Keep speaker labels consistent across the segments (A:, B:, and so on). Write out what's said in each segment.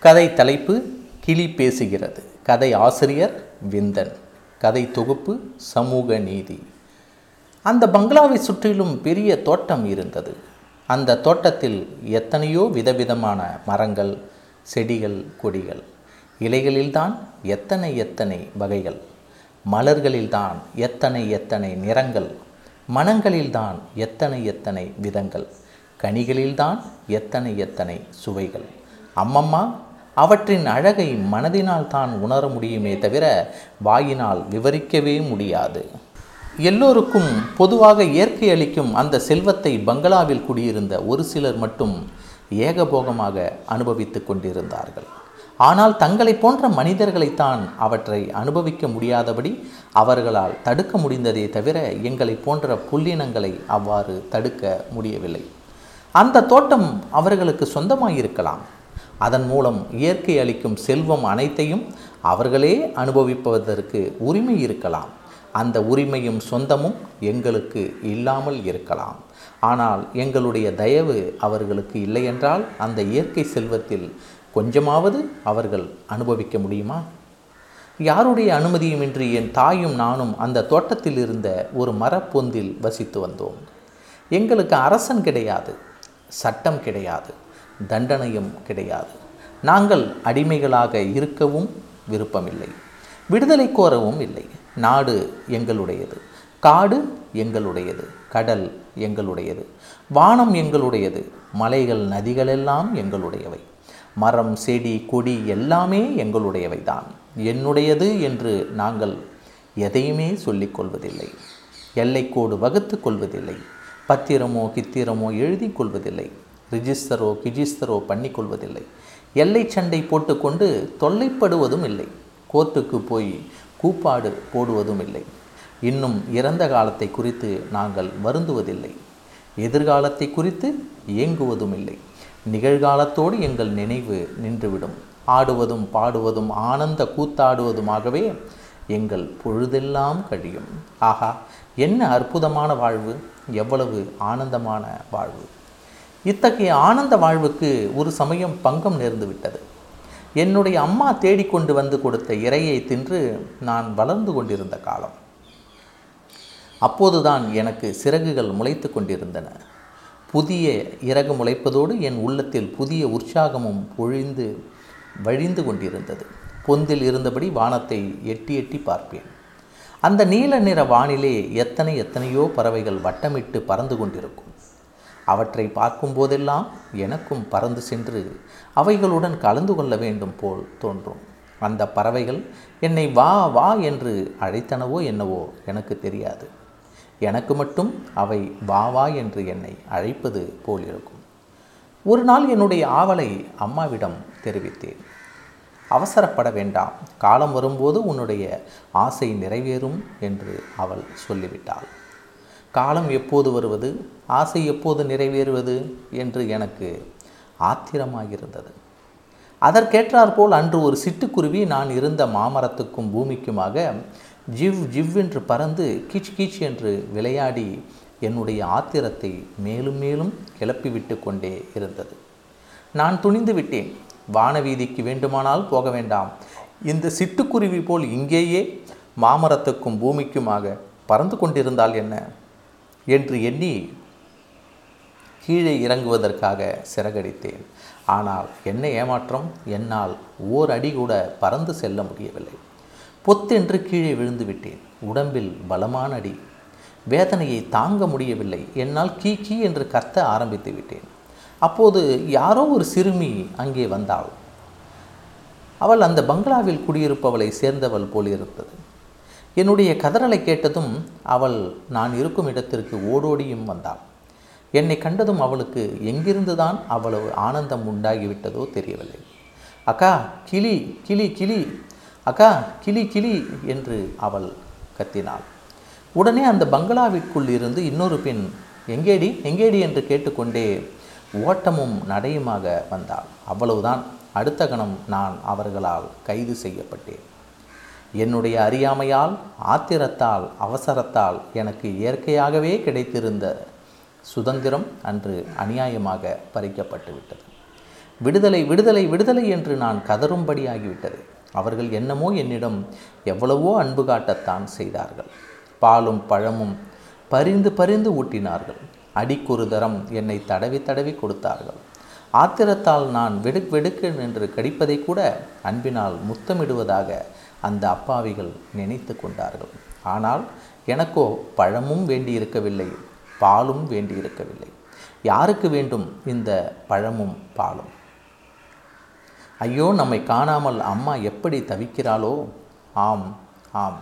A: கதை தலைப்பு கிளி பேசுகிறது. கதை ஆசிரியர் விந்தன். கதை தொகுப்பு சமூக நீதி. அந்த பங்களாவை சுற்றிலும் பெரிய தோட்டம் இருந்தது. அந்த தோட்டத்தில் எத்தனையோ விதவிதமான மரங்கள் செடிகள் கொடிகள். இலைகளில்தான் எத்தனை எத்தனை வகைகள். மலர்களில்தான் எத்தனை எத்தனை நிறங்கள். மனங்களில்தான் எத்தனை எத்தனை விதங்கள். கனிகளில்தான் எத்தனை எத்தனை சுவைகள். அம்மம்மா அவற்றின் அழகை மனதினால் தான் உணர முடியுமே தவிர வாயினால் விவரிக்கவே முடியாது. எல்லோருக்கும் பொதுவாக இயற்கை அளிக்கும் அந்த செல்வத்தை பங்களாவில் குடியிருந்த ஒரு சிலர் மட்டும் ஏகபோகமாக அனுபவித்து கொண்டிருந்தார்கள். ஆனால் தங்களை போன்ற மனிதர்களைத்தான் அவற்றை அனுபவிக்க முடியாதபடி அவர்களால் தடுக்க முடிந்ததே தவிர எங்களை போன்ற புல்லினங்களை அவ்வாறு தடுக்க முடியவில்லை. அந்த தோட்டம் அவர்களுக்கு சொந்தமாயிருக்கலாம். அதன் மூலம் இயற்கை அளிக்கும் செல்வம் அனைத்தையும் அவர்களே அனுபவிப்பதற்கு உரிமை இருக்கலாம். அந்த உரிமையும் சொந்தமும் எங்களுக்கு இல்லாமல் இருக்கலாம். ஆனால் எங்களுடைய தயவு அவர்களுக்கு இல்லையென்றால் அந்த இயற்கை செல்வத்தில் கொஞ்சமாவது அவர்கள் அனுபவிக்க முடியுமா? யாருடைய அனுமதியுமின்றி என் தாயும் நானும் அந்த தோட்டத்தில் இருந்த ஒரு மரப்பொந்தில் வசித்து வந்தோம். எங்களுக்கு அரசன் கிடையாது சட்டம் கிடையாது. தண்டனையும் கிடையாது. நாங்கள் அடிமைகளாக இருக்கவும் விருப்பமில்லை. விடுதலை கோரவும் இல்லை. நாடு எங்களுடையது. காடு எங்களுடையது. கடல் எங்களுடையது. வானம் எங்களுடையது. மலைகள் நதிகளெல்லாம் எங்களுடையவை. மரம் செடி கொடி எல்லாமே எங்களுடையவை தான் என்னுடையது என்று நாங்கள் எதையுமே சொல்லிக் கொள்வதில்லை. எல்லைக்கோடு வகுத்து கொள்வதில்லை. பத்திரமோ கித்திரமோ எழுதி கொள்வதில்லை. ரிஜிஸ்டரோ கிஜிஸ்டரோ பண்ணிக்கொள்வதில்லை. எல்லை சண்டை போட்டுக்கொண்டு தொல்லைப்படுவதும் இல்லை. கோர்ட்டுக்கு போய் கூப்பாடு போடுவதும் இல்லை. இன்னும் இறந்த காலத்தை குறித்து நாங்கள் வருந்துவதில்லை. எதிர்காலத்தை குறித்து ஏங்குவதும் இல்லை. நிகழ்காலத்தோடு எங்கள் நினைவு நின்றுவிடும். ஆடுவதும் பாடுவதும் ஆனந்த கூத்தாடுவதுமாகவே எங்கள் பொழுதெல்லாம் கழியும். ஆகா என்ன அற்புதமான வாழ்வு! எவ்வளவு ஆனந்தமான வாழ்வு! இத்தகைய ஆனந்த வாழ்வுக்கு ஒரு சமயம் பங்கம் நேர்ந்து விட்டது. என்னுடைய அம்மா தேடிக்கொண்டு வந்து கொடுத்த இறையை தின்று நான் வளர்ந்து கொண்டிருந்த காலம். அப்போதுதான் எனக்கு சிறகுகள் முளைத்து கொண்டிருந்தன. புதிய இறகு முளைப்பதோடு என் உள்ளத்தில் புதிய உற்சாகமும் பொழிந்து வழிந்து கொண்டிருந்தது. பொந்தில் இருந்தபடி வானத்தை எட்டி எட்டி பார்ப்பேன். அந்த நீல நிற வானிலே எத்தனை எத்தனையோ பறவைகள் வட்டமிட்டு பறந்து கொண்டிருக்கும். அவற்றை பார்க்கும் போதெல்லாம் எனக்கும் பறந்து சென்று அவைகளுடன் கலந்து கொள்ள வேண்டும் போல் தோன்றும். அந்த பறவைகள் என்னை வா வா என்று அழைத்தனவோ என்னவோ எனக்கு தெரியாது. எனக்கு மட்டும் அவை வா வா என்று என்னை அழைப்பது போல் இருக்கும். ஒரு நாள் என்னுடைய ஆவலை அம்மாவிடம் தெரிவித்தேன். அவசரப்பட வேண்டாம். காலம் வரும்போது உன்னுடைய ஆசை நிறைவேறும் என்று அவள் சொல்லிவிட்டாள். காலம் எப்போது வருவது? ஆசை எப்போது நிறைவேறுவது? என்று எனக்கு ஆத்திரமாகிருந்தது அதற்கேற்றாற்போல் அன்று ஒரு சிட்டுக்குருவி நான் இருந்த மாமரத்துக்கும் பூமிக்குமாக ஜிவ் ஜிவ் என்று பறந்து கீச் கீச் என்று விளையாடி என்னுடைய ஆத்திரத்தை மேலும் மேலும் கிளப்பிவிட்டு கொண்டே இருந்தது. நான் துணிந்து விட்டேன். வானவீதிக்கு வேண்டுமானால் போக வேண்டாம். இந்த சிட்டுக்குருவி போல் இங்கேயே மாமரத்துக்கும் பூமிக்குமாக பறந்து கொண்டிருந்தால் என்ன? என்று எண்ணி கீழே இறங்குவதற்காக சிறகடித்தேன். ஆனால் என்ன ஏமாற்றம் என்னால் ஓர் அடி கூட பறந்து செல்ல முடியவில்லை. பொத்தென்று கீழே விழுந்து விட்டேன். உடம்பில் பலமான அடி. வேதனையை தாங்க முடியவில்லை. என்னால் கீ கீ என்று கத்த ஆரம்பித்து விட்டேன். அப்போது யாரோ ஒரு சிறுமி அங்கே வந்தாள். அவள் அந்த பங்களாவில் குடியிருப்பவளை சேர்ந்தவள் போலிருந்தது. என்னுடைய கதறலை கேட்டதும் அவள் நான் இருக்கும் இடத்திற்கு ஓடோடியும் வந்தாள். என்னை கண்டதும் அவளுக்கு எங்கிருந்துதான் அவ்வளவு ஆனந்தம் உண்டாகிவிட்டதோ தெரியவில்லை. அக்கா கிளி கிளி கிளி அக்கா கிளி கிளி என்று அவள் கத்தினாள். உடனே அந்த பங்களாவிற்குள் இருந்து இன்னொரு பெண் எங்கேடி எங்கேடி? என்று கேட்டுக்கொண்டே ஓட்டமும் நடையுமாக வந்தாள். அவ்வளவுதான். அடுத்த கணம் நான் அவர்களால் கைது செய்யப்பட்டேன். என்னுடைய அறியாமையால் ஆத்திரத்தால் அவசரத்தால் எனக்கு இயற்கையாகவே கிடைத்திருந்த சுதந்திரம் அன்று அநியாயமாக பறிக்கப்பட்டுவிட்டது. விடுதலை விடுதலை விடுதலை என்று நான் கதறும்படியாகிவிட்டது. அவர்கள் என்னமோ என்னிடம் எவ்வளவோ அன்பு காட்டத்தான் செய்தார்கள். பாலும் பழமும் பரிந்து பரிந்து ஊட்டினார்கள். அடிக்கொரு தரம் என்னை தடவி தடவி கொடுத்தார்கள். ஆத்திரத்தால் நான் வெடுக் வெடுக்கு என்று கடிப்பதை கூட அன்பினால் முத்தமிடுவதாக அந்த அப்பாவிகள் நினைத்து கொண்டார்கள். ஆனால் எனக்கோ பழமும் வேண்டியிருக்கவில்லை பாலும் வேண்டியிருக்கவில்லை. யாருக்கு வேண்டும் இந்த பழமும் பாலும்? ஐயோ நம்மை காணாமல் அம்மா எப்படி தவிக்கிறாளோ? ஆம் ஆம்.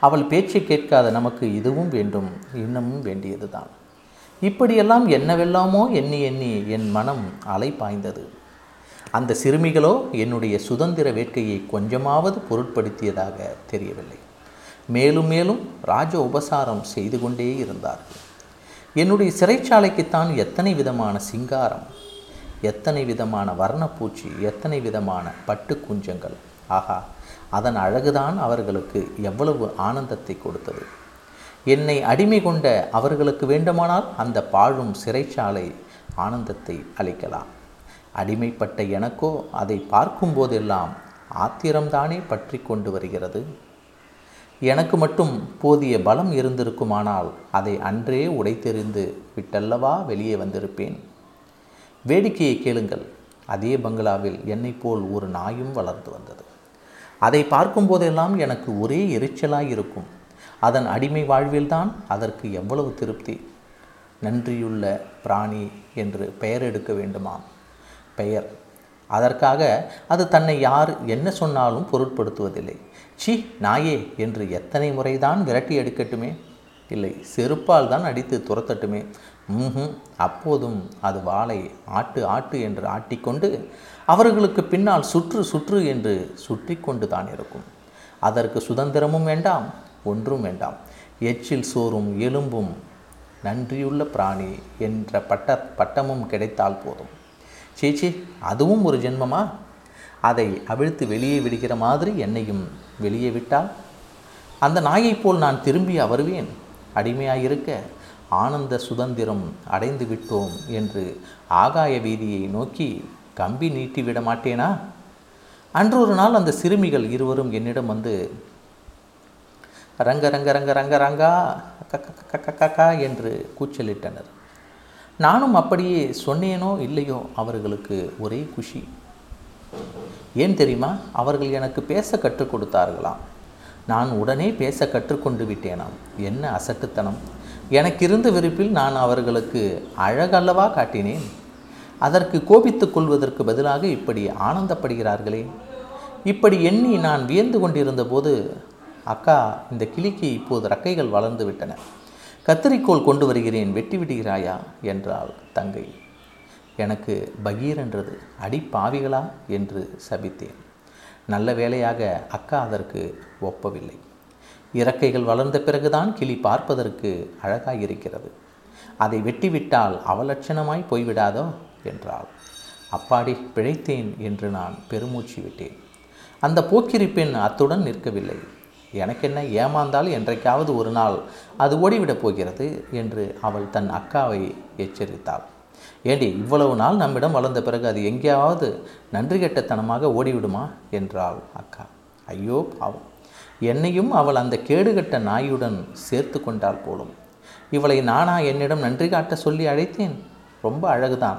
A: அவள் பேச்சை கேட்காத நமக்கு இதுவும் வேண்டும் இன்னமும் வேண்டியதுதான். இப்படியெல்லாம் என்னவெல்லாமோ எண்ணி எண்ணி என் மனம் அலை பாய்ந்தது. அந்த சிறுமிகளோ என்னுடைய சுதந்திர வேட்கையை கொஞ்சமாவது பொருட்படுத்தியதாக தெரியவில்லை. மேலும் மேலும் ராஜ உபசாரம் செய்து கொண்டே இருந்தார்கள். என்னுடைய சிறைச்சாலைக்குத்தான் எத்தனை விதமான சிங்காரம் எத்தனை விதமான வர்ணப்பூச்சி எத்தனை விதமான பட்டு குஞ்சங்கள். ஆஹா அதன் அழகுதான் அவர்களுக்கு எவ்வளவு ஆனந்தத்தை கொடுத்தது. என்னை அடிமை கொண்ட அவர்களுக்கு வேண்டுமானால் அந்த பாழும் சிறைச்சாலை ஆனந்தத்தை அளிக்கலாம். அடிமைப்பட்ட எனக்கோ அதை பார்க்கும் போதெல்லாம் ஆத்திரம்தானே பற்றி கொண்டு வருகிறது? எனக்கு மட்டும் போதிய பலம் இருந்திருக்குமானால் அதை அன்றே உடைத்தெறிந்து விட்டல்லவா வெளியே வந்திருப்பேன்? வேடிக்கையை கேளுங்கள். அதே பங்களாவில் என்னை போல் ஒரு நாயும் வளர்ந்து வந்தது. அதை பார்க்கும் போதெல்லாம் எனக்கு ஒரே எரிச்சலாக இருக்கும் அதன் அடிமை வாழ்வில்தான் அதற்கு எவ்வளவு திருப்தி? நன்றியுள்ள பிராணி என்று பெயர் எடுக்க வேண்டுமாம். பெயர். அதற்காக அது தன்னை யார் என்ன சொன்னாலும் பொருட்படுத்துவதில்லை. சி நாயே என்று எத்தனை முறைதான் விரட்டி எடுக்கட்டுமே? இல்லை செருப்பால் தான் அடித்து துரத்தட்டுமே? ம் அப்போதும் அது வாளை ஆட்டு ஆட்டு என்று ஆட்டிக்கொண்டு அவர்களுக்கு பின்னால் சுற்று சுற்று என்று சுற்றி கொண்டு தான் இருக்கும். அதற்கு சுதந்திரமும் வேண்டாம் ஒன்றும் வேண்டாம். எச்சில் சோறும் எலும்பும் நன்றியுள்ள பிராணி என்ற பட்ட பட்டமும் கிடைத்தால் போதும். சீச்சி அதுவும் ஒரு ஜென்மமா அதை அவிழ்த்து வெளியே விடுகிற மாதிரி என்னையும் வெளியே விட்டால் அந்த நாயைப் போல் நான் திரும்பி வருவேன் அடிமையாயிருக்க ஆனந்த சுதந்திரம் அடைந்து விட்டோம் என்று ஆகாய வீதியை நோக்கி கம்பி நீட்டி விட மாட்டேனா அன்றொரு நாள் அந்த சிறுமிகள் இருவரும் என்னிடம் வந்து ரங்க ரங்க ரங்க ரங்க ரங்கா கக்கா என்று கூச்சலிட்டனர் நானும் அப்படியே சொன்னேனோ இல்லையோ அவர்களுக்கு ஒரே குஷி. ஏன் தெரியுமா? அவர்கள் எனக்கு பேச கற்றுக் கொடுத்தார்களாம். நான் உடனே பேச கற்றுக்கொண்டு விட்டேனாம். என்ன அசட்டுத்தனம். எனக்கு இருந்த விருப்பில் நான் அவர்களுக்கு அழகல்லவா காட்டினேன். அதற்கு கோபித்துக் கொள்வதற்கு பதிலாக இப்படி ஆனந்தப்படுகிறார்களே. இப்படி எண்ணி நான் வியந்து கொண்டிருந்த போது அக்கா இந்த கிளிக்கு இப்போது ரக்கைகள் வளர்ந்து விட்டன. கத்தரிக்கோள் கொண்டு வருகிறேன் வெட்டி விடுகிறாயா? என்றாள் தங்கை. எனக்கு பகீர் என்றது அடி பாவிகளா என்று சபித்தேன். நல்ல வேளையாக அக்கா அதற்கு ஒப்பவில்லை. இறக்கைகள் வளர்ந்த பிறகுதான் கிளி பார்ப்பதற்கு அழகாயிருக்கிறது. அதை வெட்டிவிட்டால் அவலட்சணமாய் போய்விடாதோ? என்றாள். அப்பாடி பிழைத்தேன் என்று நான் பெருமூச்சு விட்டேன். அந்த போக்கிரிப்பெண் அத்துடன் நிற்கவில்லை. எனக்கென்ன ஏமாந்தால் என்றைக்காவது ஒரு நாள் அது ஓடிவிடப் போகிறது என்று அவள் தன் அக்காவை எச்சரித்தாள். ஏண்டி இவ்வளவு நாள் நம்மிடம் வளர்ந்த பிறகு அது எங்கேயாவது நன்றி கெட்டத்தனமாக ஓடிவிடுமா? என்றாள் அக்கா. ஐயோ பாவம். என்னையும் அவள் அந்த கேடுகட்ட நாயுடன் சேர்த்து கொண்டாள் போலும். இவளை நானா என்னிடம் நன்றி காட்ட சொல்லி அழைத்தேன்? ரொம்ப அழகுதான்.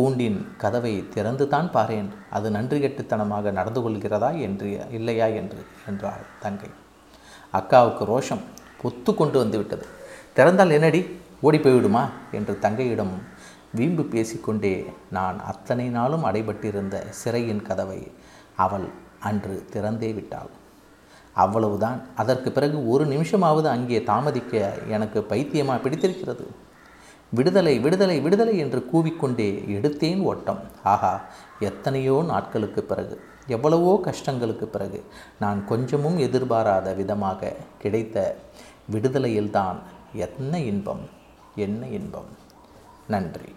A: கூண்டின் கதவை திறந்து தான் பாரேன். அது நன்றி கெட்டுத்தனமாக நடந்து கொள்கிறதா என்று இல்லையா என்று என்றாள் தங்கை. அக்காவுக்கு ரோஷம் பொத்து கொண்டு வந்துவிட்டது. திறந்தால் என்னடி? ஓடி போய்விடுமா? என்று தங்கையிடம் வீம்பு பேசிக்கொண்டே நான் அத்தனை நாளும் அடைபட்டிருந்த சிறையின் கதவை அவள் அன்று திறந்தே விட்டாள். அவ்வளவுதான். அதற்கு பிறகு ஒரு நிமிஷமாவது அங்கே தாமதிக்க எனக்கு பைத்தியமாக பிடித்திருக்கிறது. விடுதலை விடுதலை விடுதலை என்று கூவிக்கொண்டே எடுத்தேன் ஓட்டம். ஆஹா எத்தனையோ நாட்களுக்கு பிறகு எவ்வளவோ கஷ்டங்களுக்கு பிறகு நான் கொஞ்சமும் எதிர்பாராத விதமாக கிடைத்த விடுதலையில்தான் என்ன இன்பம் என்ன இன்பம். நன்றி.